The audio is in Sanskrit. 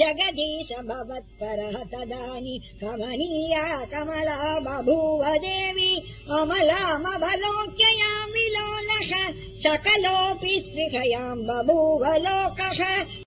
जगदीश भवत्परः तदानि कमनीया कमला बभूव देवी अमलामवलोक्ययाम् विलोलः सकलोऽपि स्पृहयाम् बभूव लोकः